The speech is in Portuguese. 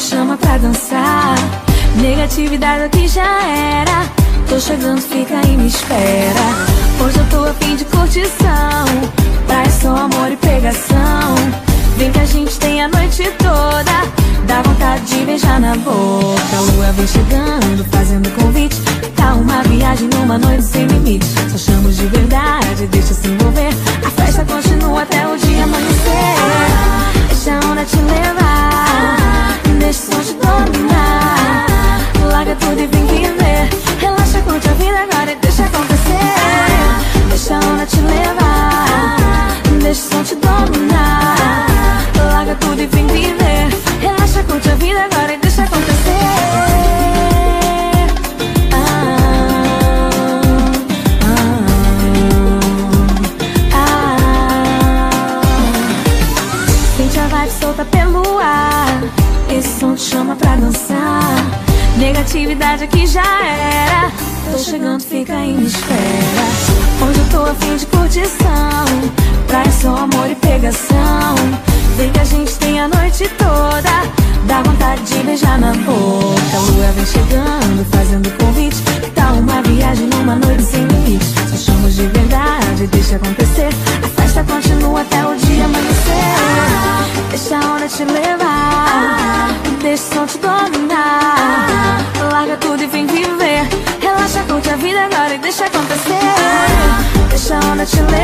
te chama pra dançar. Negatividade aqui já era. Tô chegando, fica e me espera. Hoje eu tô a fim de curtição. Praia só amor e pegação. Vem que a gente tem a noite toda. Dá vontade de beijar na boca. A lua vem chegando, fazendo convite. Tá uma viagem numa noite sem limite. Só chamos de verdade, deixa se envolver. Agora e deixa acontecer. A vibe solta pelo ar. Esse som te chama pra dançar. Negatividade aqui já era. Tô chegando, fica aí, me espera. Hoje eu tô a fim de curtição. Praia só amor e pegação. Beijar na boca. A lua vem chegando, fazendo convite. Tá uma viagem numa noite sem limite. Só chamamos de verdade, deixa acontecer. A festa continua até o dia amanhecer. Deixa a onda te levar. Deixa o som te dominar. Larga tudo e vem viver. Relaxa, curte a vida agora e deixa acontecer. Deixa a onda te levar.